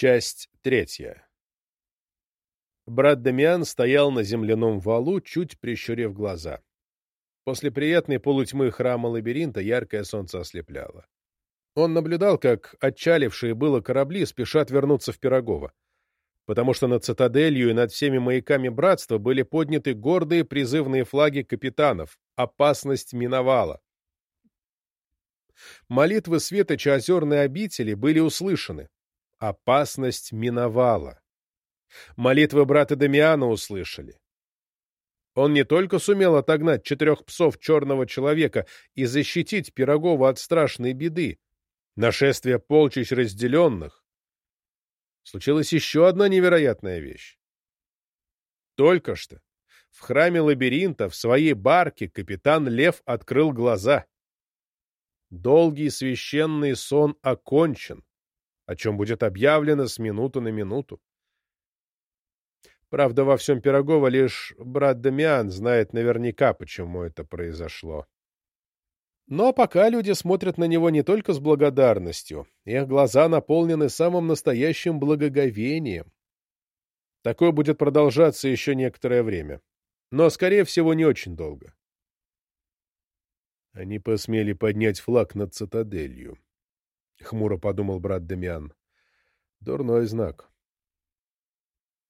Часть третья. Брат Дамиан стоял на земляном валу, чуть прищурив глаза. После приятной полутьмы храма лабиринта яркое солнце ослепляло. Он наблюдал, как отчалившие было корабли спешат вернуться в Пирогово, потому что над цитаделью и над всеми маяками братства были подняты гордые призывные флаги капитанов. Опасность миновала. Молитвы светоча озерной обители были услышаны. Опасность миновала. Молитвы брата Дамиана услышали. Он не только сумел отогнать четырех псов черного человека и защитить Пирогова от страшной беды, нашествия полчищ разделенных, случилась еще одна невероятная вещь. Только что в храме лабиринта в своей барке капитан Лев открыл глаза. Долгий священный сон окончен, о чем будет объявлено с минуты на минуту. Правда, во всем Пирогова лишь брат Дамиан знает наверняка, почему это произошло. Но пока люди смотрят на него не только с благодарностью, их глаза наполнены самым настоящим благоговением. Такое будет продолжаться еще некоторое время, но, скорее всего, не очень долго. Они посмели поднять флаг над цитаделью, — хмуро подумал брат Дамиан. Дурной знак.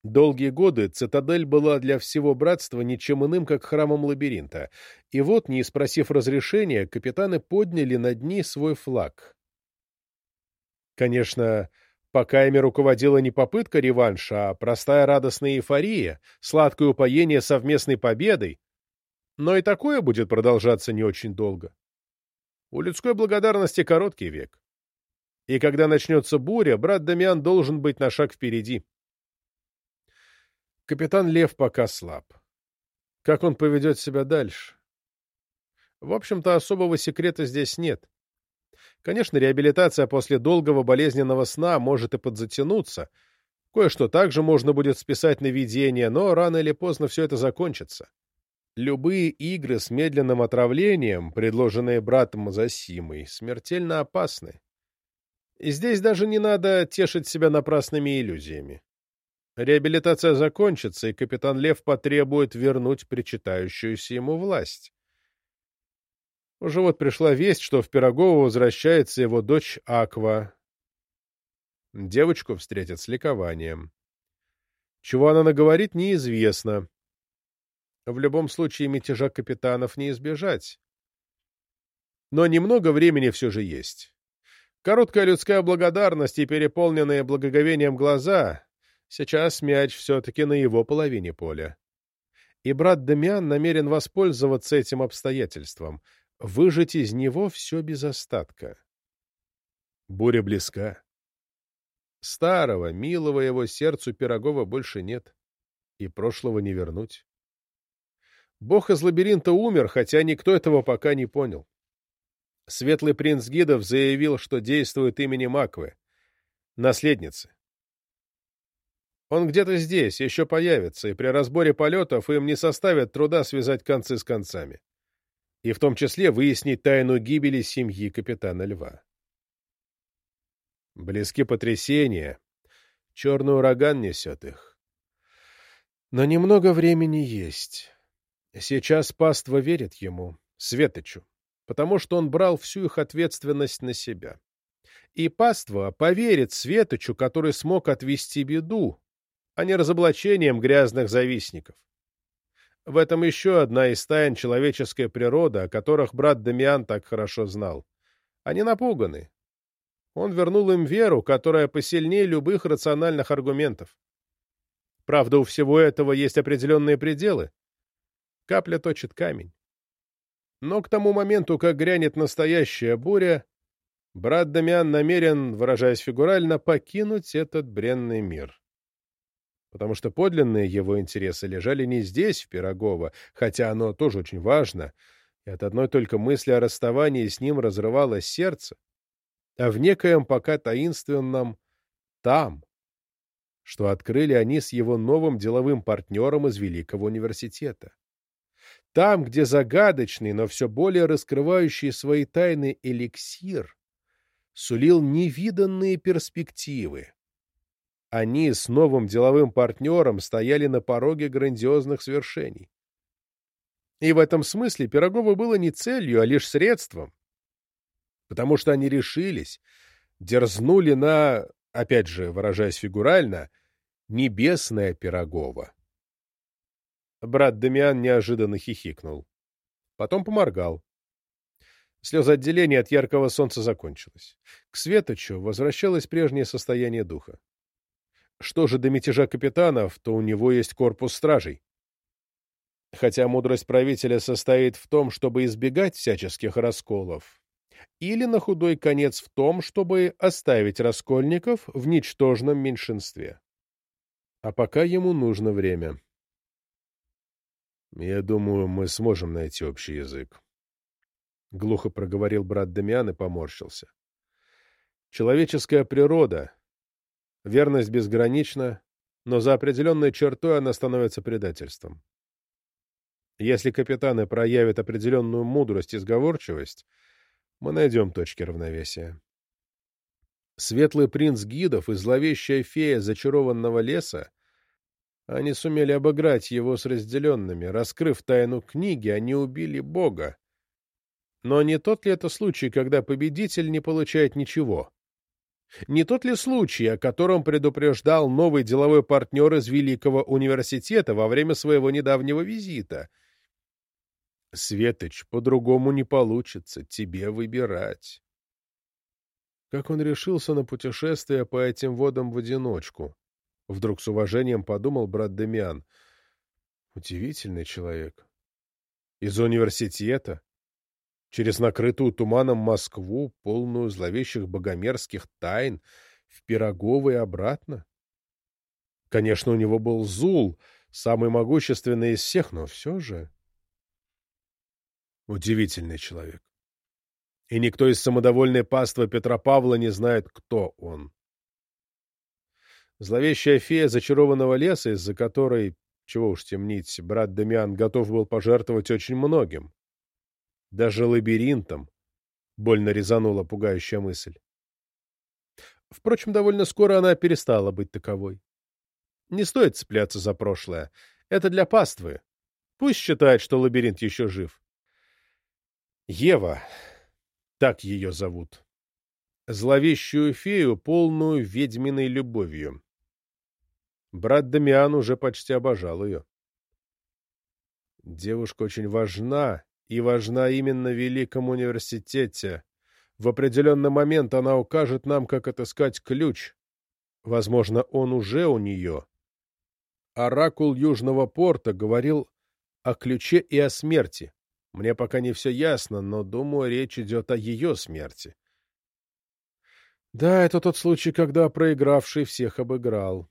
Долгие годы цитадель была для всего братства ничем иным, как храмом лабиринта, и вот, не спросив разрешения, капитаны подняли над ней свой флаг. Конечно, пока ими руководила не попытка реванша, а простая радостная эйфория, сладкое упоение совместной победой, но и такое будет продолжаться не очень долго. У людской благодарности короткий век. И когда начнется буря, брат Дамиан должен быть на шаг впереди. Капитан Лев пока слаб. Как он поведет себя дальше? В общем-то, особого секрета здесь нет. Конечно, реабилитация после долгого болезненного сна может и подзатянуться. Кое-что также можно будет списать на видение, но рано или поздно все это закончится. Любые игры с медленным отравлением, предложенные братом Засимой, смертельно опасны. Здесь даже не надо тешить себя напрасными иллюзиями. Реабилитация закончится, и капитан Лев потребует вернуть причитающуюся ему власть. Уже вот пришла весть, что в Пирогово возвращается его дочь Аква. Девочку встретят с ликованием. Чего она наговорит, неизвестно. В любом случае мятежа капитанов не избежать. Но немного времени все же есть. Короткая людская благодарность и переполненные благоговением глаза Сейчас мяч все-таки на его половине поля. И брат Дамиан намерен воспользоваться этим обстоятельством, выжать из него все без остатка. Буря близка. Старого, милого его сердцу Пирогова больше нет, и прошлого не вернуть. Бог из лабиринта умер, хотя никто этого пока не понял. Светлый принц Гидов заявил, что действует именем Аквы, наследницы. Он где-то здесь, еще появится, и при разборе полетов им не составит труда связать концы с концами. И в том числе выяснить тайну гибели семьи капитана Льва. Близки потрясения. Черный ураган несет их. Но немного времени есть. Сейчас паства верит ему, Светочу, потому что он брал всю их ответственность на себя. И паства поверит Светочу, который смог отвести беду, а не разоблачением грязных завистников. В этом еще одна из тайн человеческой природы, о которых брат Дамиан так хорошо знал. Они напуганы. Он вернул им веру, которая посильнее любых рациональных аргументов. Правда, у всего этого есть определенные пределы. Капля точит камень. Но к тому моменту, как грянет настоящая буря, брат Дамиан намерен, выражаясь фигурально, покинуть этот бренный мир потому что подлинные его интересы лежали не здесь, в Пирогово, хотя оно тоже очень важно, и от одной только мысли о расставании с ним разрывалось сердце, а в некоем пока таинственном «там», что открыли они с его новым деловым партнером из Великого университета. Там, где загадочный, но все более раскрывающий свои тайны эликсир сулил невиданные перспективы, Они с новым деловым партнером стояли на пороге грандиозных свершений. И в этом смысле Пирогово было не целью, а лишь средством. Потому что они решились, дерзнули на, опять же, выражаясь фигурально, небесное Пирогово. Брат Дамиан неожиданно хихикнул. Потом поморгал. Слезоотделение от яркого солнца закончилось. К Светочу возвращалось прежнее состояние духа. Что же до мятежа капитанов, то у него есть корпус стражей. Хотя мудрость правителя состоит в том, чтобы избегать всяческих расколов, или на худой конец в том, чтобы оставить раскольников в ничтожном меньшинстве. А пока ему нужно время. «Я думаю, мы сможем найти общий язык», — глухо проговорил брат Дамиан и поморщился. «Человеческая природа. Верность безгранична, но за определенной чертой она становится предательством. Если капитаны проявят определенную мудрость и сговорчивость, мы найдем точки равновесия. Светлый принц гидов и зловещая фея зачарованного леса они сумели обыграть его с разделенными. Раскрыв тайну книги, они убили Бога. Но не тот ли это случай, когда победитель не получает ничего? Не тот ли случай, о котором предупреждал новый деловой партнер из Великого университета во время своего недавнего визита? Светоч, по-другому не получится, тебе выбирать. Как он решился на путешествие по этим водам в одиночку? Вдруг с уважением подумал брат Демиан. Удивительный человек. Из университета, через накрытую туманом Москву, полную зловещих богомерзких тайн, в Пирогово и обратно. Конечно, у него был Зул, самый могущественный из всех, но все же... Удивительный человек. И никто из самодовольной паства Петра Павла не знает, кто он. Зловещая фея зачарованного леса, из-за которой, чего уж темнить, брат Дамиан готов был пожертвовать очень многим. Даже лабиринтом, больно резанула пугающая мысль. Впрочем, довольно скоро она перестала быть таковой. Не стоит цепляться за прошлое. Это для паствы. Пусть считает, что лабиринт еще жив. Ева, так ее зовут. Зловещую фею, полную ведьминой любовью. Брат Дамиан уже почти обожал ее. Девушка очень важна, и важна именно в Великом университете. В определенный момент она укажет нам, как отыскать ключ. Возможно, он уже у нее. Оракул Южного порта говорил о ключе и о смерти. Мне пока не все ясно, но, думаю, речь идет о ее смерти. Да, это тот случай, когда проигравший всех обыграл.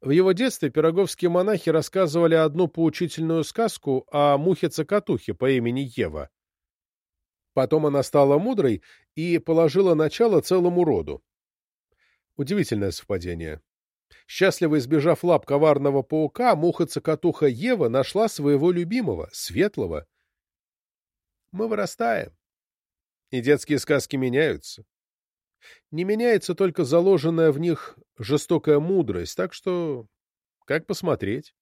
В его детстве пироговские монахи рассказывали одну поучительную сказку о мухе-цокотухе по имени Ева. Потом она стала мудрой и положила начало целому роду. Удивительное совпадение. Счастливо избежав лап коварного паука, муха-цокотуха Ева нашла своего любимого, светлого. Мы вырастаем, и детские сказки меняются. Не меняется только заложенная в них жестокая мудрость, так что как посмотреть?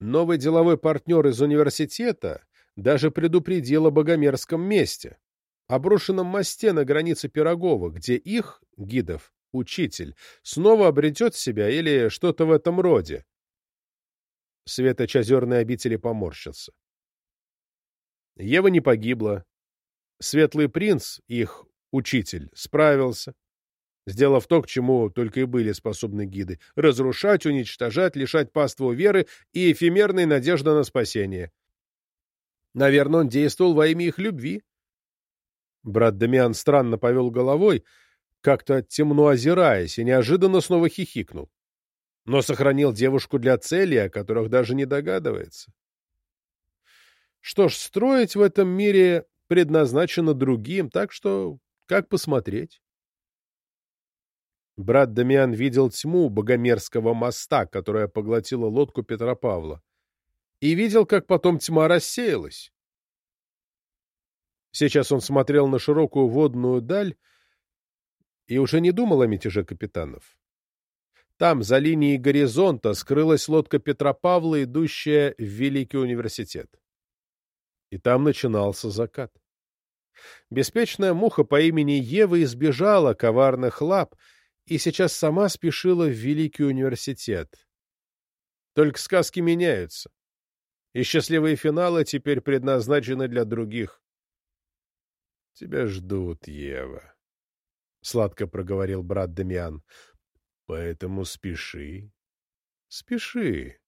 Новый деловой партнер из университета даже предупредил о богомерзком месте, о брошенном мосте на границе Пирогова, где их, гидов, учитель, снова обретет себя или что-то в этом роде. Светоч озерной обители поморщился. Ева не погибла. Светлый принц, их учитель, справился, сделав то, к чему только и были способны гиды — разрушать, уничтожать, лишать паству веры и эфемерной надежды на спасение. Наверное, он действовал во имя их любви. Брат Дамиан странно повел головой, как-то темно озираясь, и неожиданно снова хихикнул. Но сохранил девушку для целей, о которых даже не догадывается. Что ж, строить в этом мире предназначено другим, так что как посмотреть? Брат Дамиан видел тьму богомерзкого моста, которая поглотила лодку Петра Павла, и видел, как потом тьма рассеялась. Сейчас он смотрел на широкую водную даль и уже не думал о мятеже капитанов. Там, за линией горизонта, скрылась лодка Петропавла, идущая в Великий университет. И там начинался закат. Беспечная муха по имени Ева избежала коварных лап и сейчас сама спешила в Великий университет. Только сказки меняются, и счастливые финалы теперь предназначены для других. — Тебя ждут, Ева, — сладко проговорил брат Дамиан. — Поэтому спеши, спеши.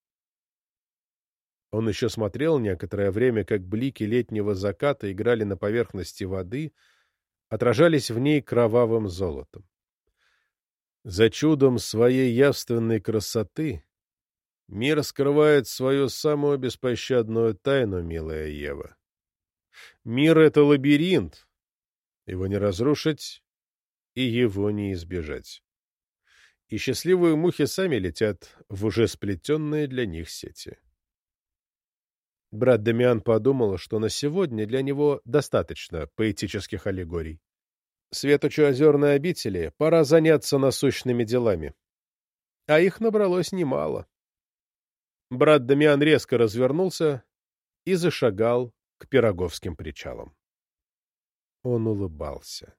Он еще смотрел некоторое время, как блики летнего заката играли на поверхности воды, отражались в ней кровавым золотом. За чудом своей явственной красоты мир скрывает свою самую беспощадную тайну, милая Ева. Мир — это лабиринт, его не разрушить и его не избежать. И счастливые мухи сами летят в уже сплетенные для них сети. Брат Дамиан подумал, что на сегодня для него достаточно поэтических аллегорий. Светочу озерной обители пора заняться насущными делами. А их набралось немало. Брат Дамиан резко развернулся и зашагал к Пироговским причалам. Он улыбался.